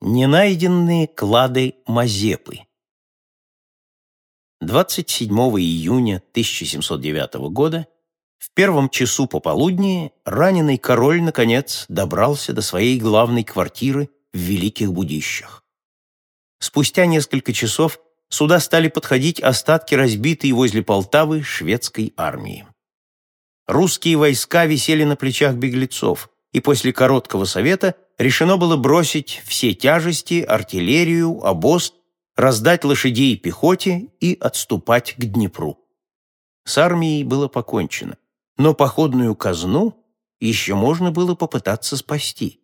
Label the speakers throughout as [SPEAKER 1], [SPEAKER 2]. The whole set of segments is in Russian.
[SPEAKER 1] Ненайденные клады Мазепы 27 июня 1709 года в первом часу пополудни раненый король, наконец, добрался до своей главной квартиры в Великих Будищах. Спустя несколько часов сюда стали подходить остатки разбитой возле Полтавы шведской армии. Русские войска висели на плечах беглецов, и после короткого совета решено было бросить все тяжести, артиллерию, обоз, раздать лошадей пехоте и отступать к Днепру. С армией было покончено, но походную казну еще можно было попытаться спасти.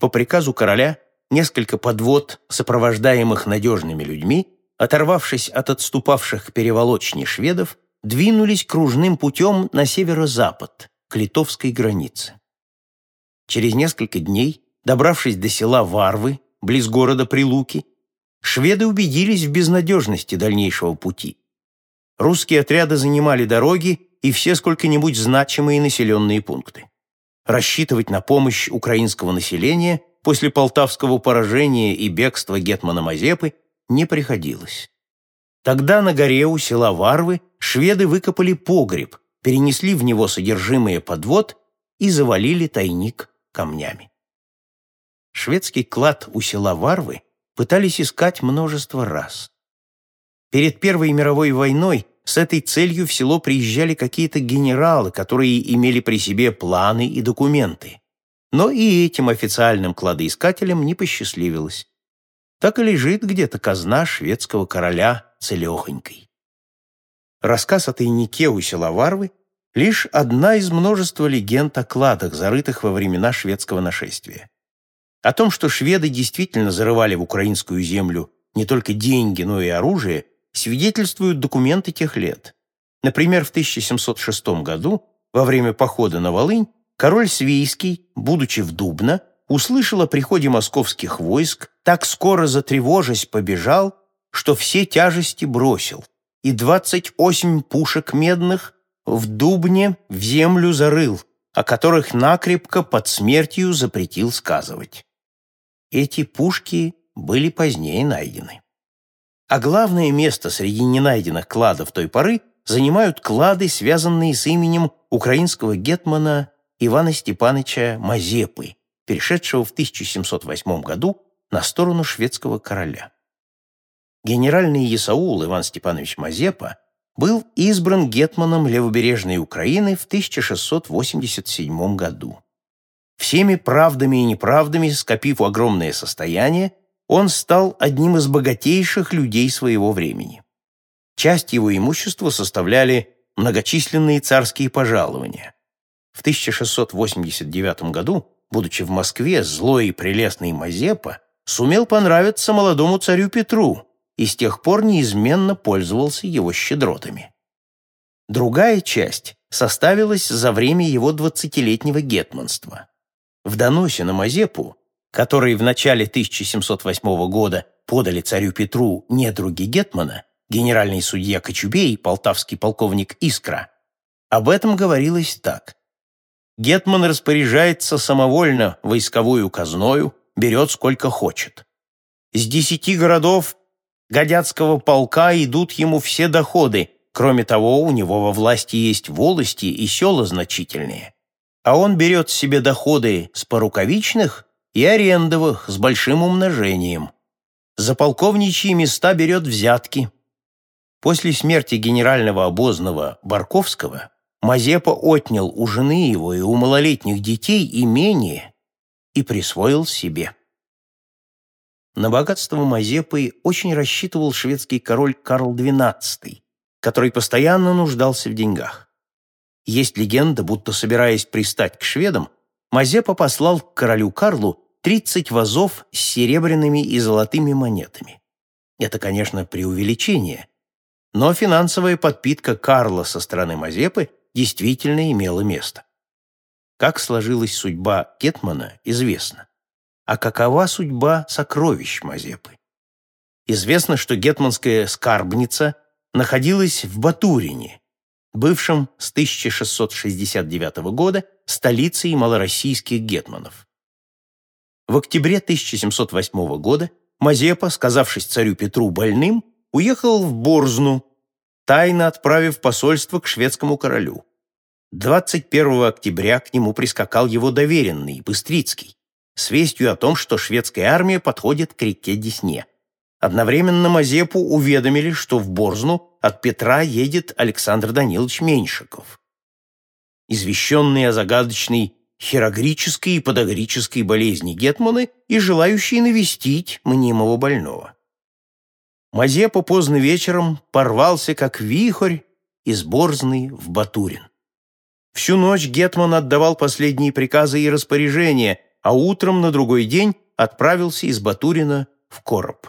[SPEAKER 1] По приказу короля несколько подвод, сопровождаемых надежными людьми, оторвавшись от отступавших к переволочне шведов, двинулись кружным путем на северо-запад, к литовской границе. Через несколько дней, добравшись до села Варвы, близ города Прилуки, шведы убедились в безнадежности дальнейшего пути. Русские отряды занимали дороги и все сколько-нибудь значимые населенные пункты. Рассчитывать на помощь украинского населения после полтавского поражения и бегства Гетмана Мазепы не приходилось. Тогда на горе у села Варвы шведы выкопали погреб, перенесли в него содержимое подвод и завалили тайник камнями. Шведский клад у села Варвы пытались искать множество раз. Перед Первой мировой войной с этой целью в село приезжали какие-то генералы, которые имели при себе планы и документы. Но и этим официальным кладоискателям не посчастливилось. Так и лежит где-то казна шведского короля целехонькой. Рассказ о тайнике у села Варвы – лишь одна из множества легенд о кладах, зарытых во времена шведского нашествия. О том, что шведы действительно зарывали в украинскую землю не только деньги, но и оружие, свидетельствуют документы тех лет. Например, в 1706 году, во время похода на Волынь, король Свейский, будучи в Дубно, услышал о приходе московских войск, так скоро затревожась побежал, что все тяжести бросил, и двадцать восемь пушек медных в Дубне в землю зарыл, о которых накрепко под смертью запретил сказывать. Эти пушки были позднее найдены. А главное место среди ненайденных кладов той поры занимают клады, связанные с именем украинского гетмана Ивана Степановича Мазепы, перешедшего в 1708 году на сторону шведского короля генеральный Исаул Иван Степанович Мазепа был избран гетманом левобережной Украины в 1687 году. Всеми правдами и неправдами, скопив огромное состояние, он стал одним из богатейших людей своего времени. Часть его имущества составляли многочисленные царские пожалования. В 1689 году, будучи в Москве, злой и прелестный Мазепа сумел понравиться молодому царю Петру, и с тех пор неизменно пользовался его щедротами. Другая часть составилась за время его двадцатилетнего гетманства. В доносе на Мазепу, который в начале 1708 года подали царю Петру недруги гетмана, генеральный судья Кочубей, полтавский полковник Искра, об этом говорилось так. Гетман распоряжается самовольно войсковую казною, берет сколько хочет. С десяти городов Годятского полка идут ему все доходы, кроме того, у него во власти есть волости и села значительные. А он берет себе доходы с порукавичных и арендовых с большим умножением. За полковничьи места берет взятки. После смерти генерального обозного Барковского Мазепа отнял у жены его и у малолетних детей имение и присвоил себе. На богатство Мазепы очень рассчитывал шведский король Карл XII, который постоянно нуждался в деньгах. Есть легенда, будто, собираясь пристать к шведам, Мазепа послал к королю Карлу 30 вазов с серебряными и золотыми монетами. Это, конечно, преувеличение, но финансовая подпитка Карла со стороны Мазепы действительно имела место. Как сложилась судьба Кетмана, известно а какова судьба сокровищ Мазепы. Известно, что гетманская скарбница находилась в Батурине, бывшем с 1669 года столицей малороссийских гетманов. В октябре 1708 года Мазепа, сказавшись царю Петру больным, уехал в Борзну, тайно отправив посольство к шведскому королю. 21 октября к нему прискакал его доверенный, Быстрицкий, с вестью о том, что шведская армия подходит к реке Десне. Одновременно Мазепу уведомили, что в Борзну от Петра едет Александр Данилович Меньшиков. Извещенный о загадочной хирогрической и подогрической болезни Гетмана и желающие навестить мнимого больного. Мазепа поздно вечером порвался, как вихрь, из Борзны в Батурин. Всю ночь Гетман отдавал последние приказы и распоряжения, а утром на другой день отправился из Батурина в Короб.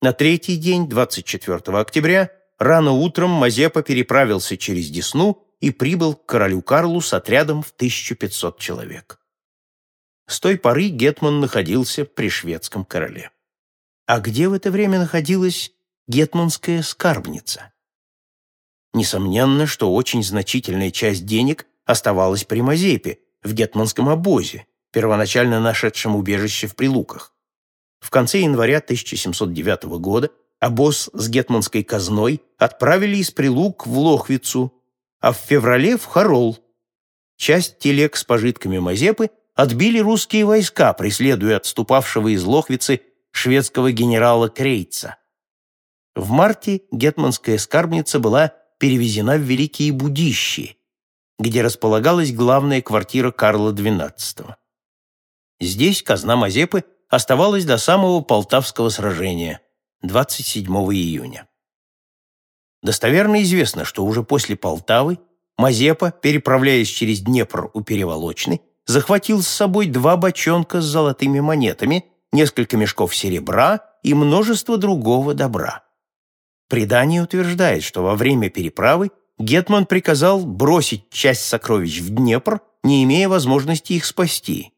[SPEAKER 1] На третий день, 24 октября, рано утром Мазепа переправился через Десну и прибыл к королю Карлу с отрядом в 1500 человек. С той поры Гетман находился при шведском короле. А где в это время находилась гетманская скарбница? Несомненно, что очень значительная часть денег оставалась при Мазепе, в гетманском обозе, первоначально нашедшем убежище в Прилуках. В конце января 1709 года обоз с гетманской казной отправили из Прилук в Лохвицу, а в феврале в Харол. Часть телег с пожитками Мазепы отбили русские войска, преследуя отступавшего из Лохвицы шведского генерала Крейца. В марте гетманская скарбница была перевезена в Великие Будищи, где располагалась главная квартира Карла XII. Здесь казна Мазепы оставалась до самого Полтавского сражения, 27 июня. Достоверно известно, что уже после Полтавы Мазепа, переправляясь через Днепр у Переволочны, захватил с собой два бочонка с золотыми монетами, несколько мешков серебра и множество другого добра. Предание утверждает, что во время переправы Гетман приказал бросить часть сокровищ в Днепр, не имея возможности их спасти.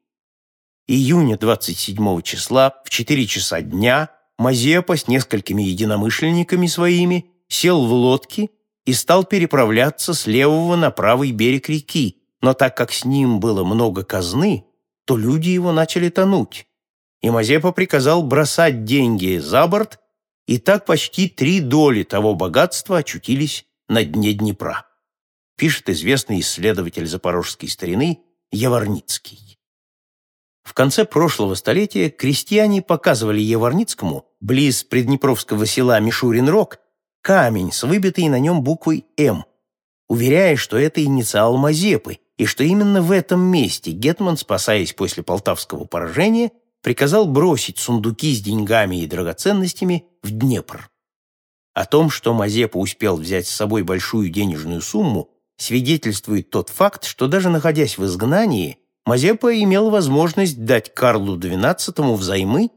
[SPEAKER 1] Июня 27 числа в 4 часа дня Мазепа с несколькими единомышленниками своими сел в лодки и стал переправляться с левого на правый берег реки, но так как с ним было много казны, то люди его начали тонуть. И Мазепа приказал бросать деньги за борт, и так почти три доли того богатства очутились на дне Днепра, пишет известный исследователь запорожской старины Яворницкий. В конце прошлого столетия крестьяне показывали Яворницкому близ приднепровского села Мишурин-Рог камень с выбитой на нем буквой «М», уверяя, что это инициал Мазепы, и что именно в этом месте Гетман, спасаясь после полтавского поражения, приказал бросить сундуки с деньгами и драгоценностями в Днепр. О том, что Мазепа успел взять с собой большую денежную сумму, свидетельствует тот факт, что даже находясь в изгнании, Мазепа имел возможность дать Карлу XII взаймы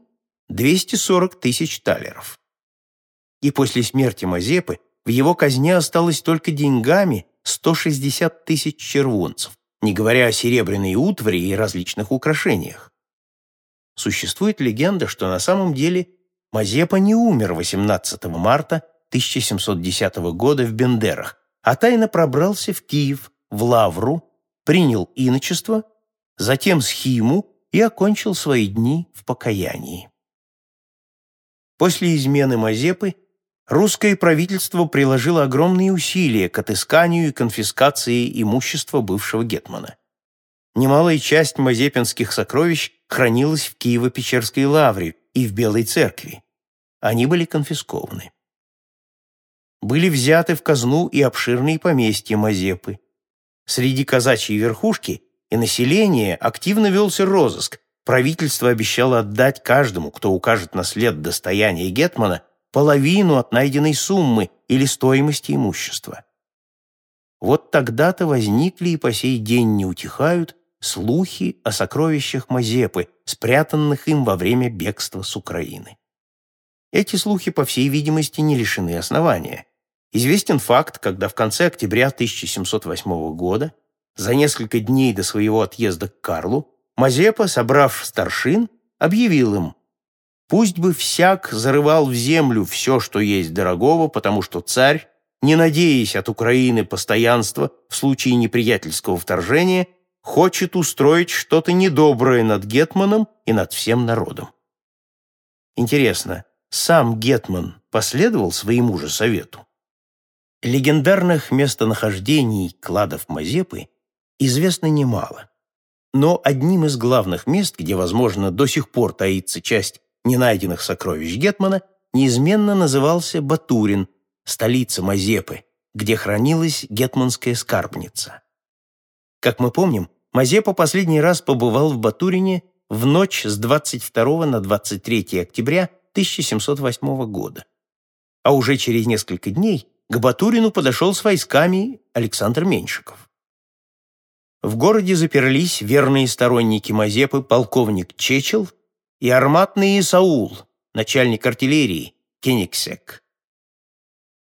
[SPEAKER 1] 240 тысяч талеров и после смерти Мазепы в его казне осталось только деньгами 160 тысяч червонцев, не говоря о серебряной утвари и различных украшениях. Существует легенда, что на самом деле Мазепа не умер 18 марта 1710 года в Бендерах, а тайно пробрался в Киев, в Лавру, принял иночество, затем схиму и окончил свои дни в покаянии. После измены Мазепы русское правительство приложило огромные усилия к отысканию и конфискации имущества бывшего гетмана. Немалая часть мазепинских сокровищ хранилась в Киево-Печерской лавре и в Белой церкви. Они были конфискованы. Были взяты в казну и обширные поместья Мазепы. Среди казачьей верхушки и населения активно велся розыск. Правительство обещало отдать каждому, кто укажет на след достояния Гетмана, половину от найденной суммы или стоимости имущества. Вот тогда-то возникли и по сей день не утихают слухи о сокровищах Мазепы, спрятанных им во время бегства с Украины. Эти слухи, по всей видимости, не лишены основания. Известен факт, когда в конце октября 1708 года, за несколько дней до своего отъезда к Карлу, Мазепа, собрав старшин, объявил им, Пусть бы всяк зарывал в землю все, что есть дорогого, потому что царь, не надеясь от Украины постоянства в случае неприятельского вторжения, хочет устроить что-то недоброе над Гетманом и над всем народом. Интересно, сам Гетман последовал своему же совету? Легендарных местонахождений кладов Мазепы известно немало. Но одним из главных мест, где, возможно, до сих пор таится часть ненайденных сокровищ Гетмана, неизменно назывался Батурин, столица Мазепы, где хранилась гетманская скарбница. Как мы помним, Мазепа последний раз побывал в Батурине в ночь с 22 на 23 октября 1708 года. А уже через несколько дней к Батурину подошел с войсками Александр Меньшиков. В городе заперлись верные сторонники Мазепы полковник Чечел и арматный Исаул, начальник артиллерии Кенигсек.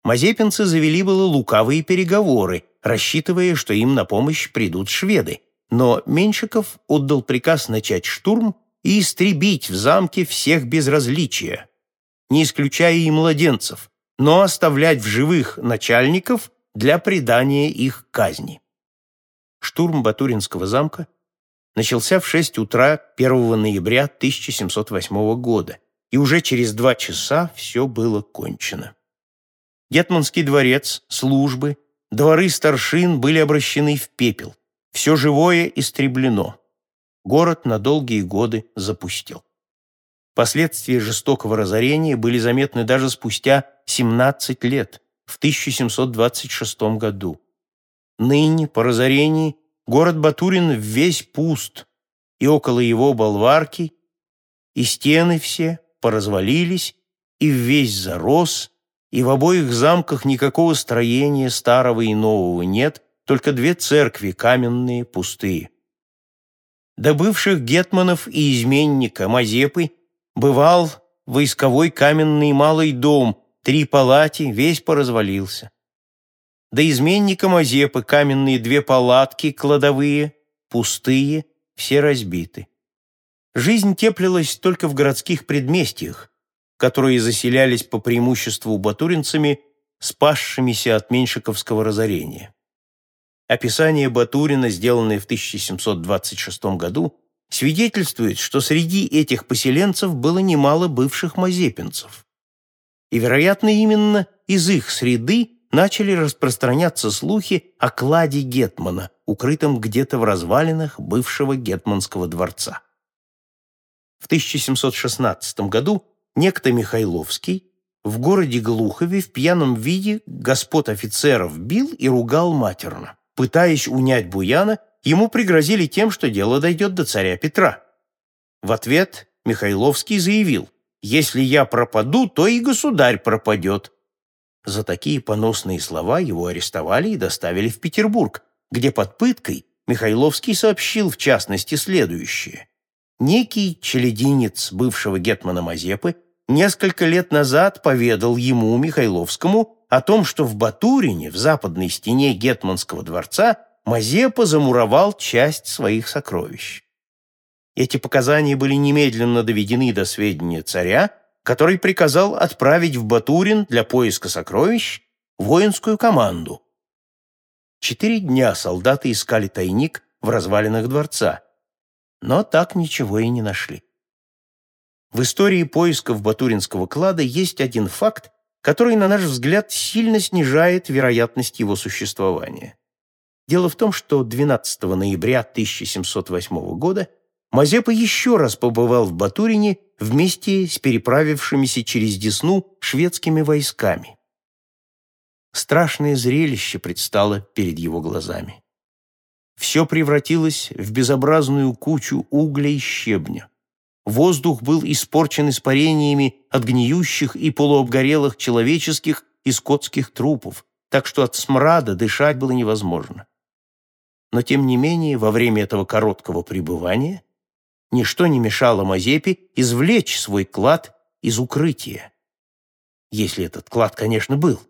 [SPEAKER 1] Мазепинцы завели было лукавые переговоры, рассчитывая, что им на помощь придут шведы, но Меньшиков отдал приказ начать штурм и истребить в замке всех без различия, не исключая и младенцев, но оставлять в живых начальников для предания их казни. Штурм Батуринского замка начался в 6 утра 1 ноября 1708 года, и уже через два часа все было кончено. Гетманский дворец, службы, дворы старшин были обращены в пепел. Все живое истреблено. Город на долгие годы запустил. Последствия жестокого разорения были заметны даже спустя 17 лет, в 1726 году. Ныне, по разорении, город Батурин весь пуст, и около его болварки, и стены все поразвалились, и весь зарос, и в обоих замках никакого строения старого и нового нет, только две церкви каменные, пустые. До бывших гетманов и изменника Мазепы Бывал войсковой каменный малый дом, три палати, весь поразвалился. До изменника Мазепы каменные две палатки, кладовые, пустые, все разбиты. Жизнь теплилась только в городских предместьях, которые заселялись по преимуществу батуринцами, спасшимися от меньшиковского разорения. Описание Батурина, сделанное в 1726 году, свидетельствует, что среди этих поселенцев было немало бывших мазепинцев. И, вероятно, именно из их среды начали распространяться слухи о кладе Гетмана, укрытом где-то в развалинах бывшего Гетманского дворца. В 1716 году некто Михайловский в городе Глухове в пьяном виде господ офицеров бил и ругал матерно, пытаясь унять Буяна ему пригрозили тем, что дело дойдет до царя Петра. В ответ Михайловский заявил, «Если я пропаду, то и государь пропадет». За такие поносные слова его арестовали и доставили в Петербург, где под пыткой Михайловский сообщил в частности следующее. Некий челединец бывшего гетмана Мазепы несколько лет назад поведал ему, Михайловскому, о том, что в Батурине, в западной стене гетманского дворца, Мазепа замуровал часть своих сокровищ. Эти показания были немедленно доведены до сведения царя, который приказал отправить в Батурин для поиска сокровищ воинскую команду. Четыре дня солдаты искали тайник в развалинах дворца, но так ничего и не нашли. В истории поисков Батуринского клада есть один факт, который, на наш взгляд, сильно снижает вероятность его существования. Дело в том, что 12 ноября 1708 года Мазепа еще раз побывал в Батурине вместе с переправившимися через Десну шведскими войсками. Страшное зрелище предстало перед его глазами. Все превратилось в безобразную кучу угля и щебня. Воздух был испорчен испарениями от гниющих и полуобгорелых человеческих и скотских трупов, так что от смрада дышать было невозможно. Но тем не менее, во время этого короткого пребывания ничто не мешало Мазепе извлечь свой клад из укрытия. Если этот клад, конечно, был.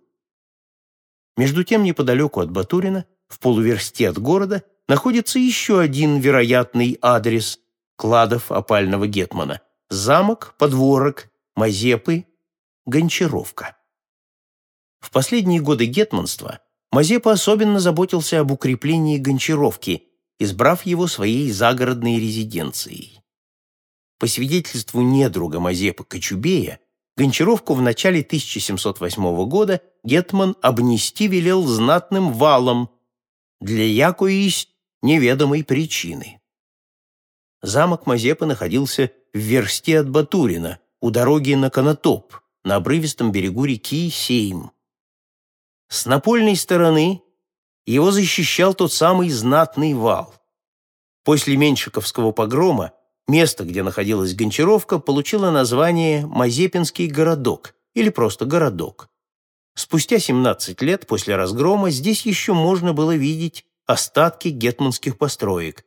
[SPEAKER 1] Между тем, неподалеку от Батурина, в полуверсте от города, находится еще один вероятный адрес кладов опального гетмана – замок, подворок, Мазепы, Гончаровка. В последние годы гетманства Мазепа особенно заботился об укреплении Гончаровки, избрав его своей загородной резиденцией. По свидетельству недруга Мазепы Кочубея, Гончаровку в начале 1708 года Гетман обнести велел знатным валом для якоїсь неведомой причины. Замок Мазепы находился в версте от Батурина, у дороги на Конотоп, на обрывистом берегу реки Сейм. С напольной стороны его защищал тот самый знатный вал. После Меньшиковского погрома место, где находилась Гончаровка, получило название Мазепинский городок или просто городок. Спустя 17 лет после разгрома здесь еще можно было видеть остатки гетманских построек.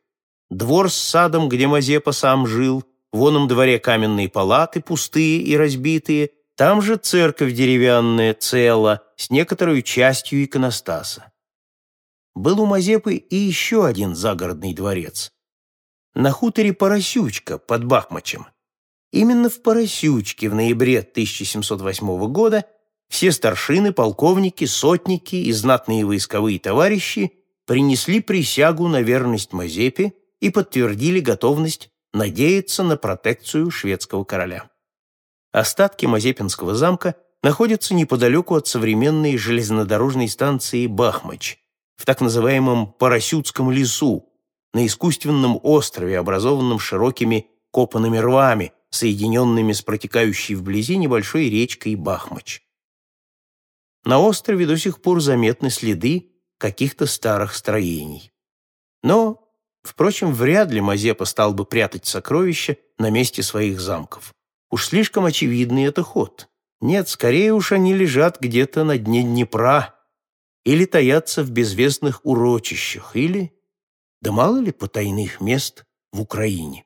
[SPEAKER 1] Двор с садом, где Мазепа сам жил, в дворе каменные палаты, пустые и разбитые, там же церковь деревянная, цела, с некоторой частью иконостаса. Был у Мазепы и еще один загородный дворец. На хуторе Поросючка под Бахмачем. Именно в Поросючке в ноябре 1708 года все старшины, полковники, сотники и знатные войсковые товарищи принесли присягу на верность Мазепе и подтвердили готовность надеяться на протекцию шведского короля. Остатки Мазепинского замка находятся неподалеку от современной железнодорожной станции Бахмач, в так называемом Поросютском лесу, на искусственном острове, образованном широкими копанными рвами, соединенными с протекающей вблизи небольшой речкой Бахмач. На острове до сих пор заметны следы каких-то старых строений. Но, впрочем, вряд ли Мазепа стал бы прятать сокровища на месте своих замков. Уж слишком очевидный это ход. Нет, скорее уж они лежат где-то на дне Днепра или таятся в безвестных урочищах, или, да мало ли потайных мест в Украине.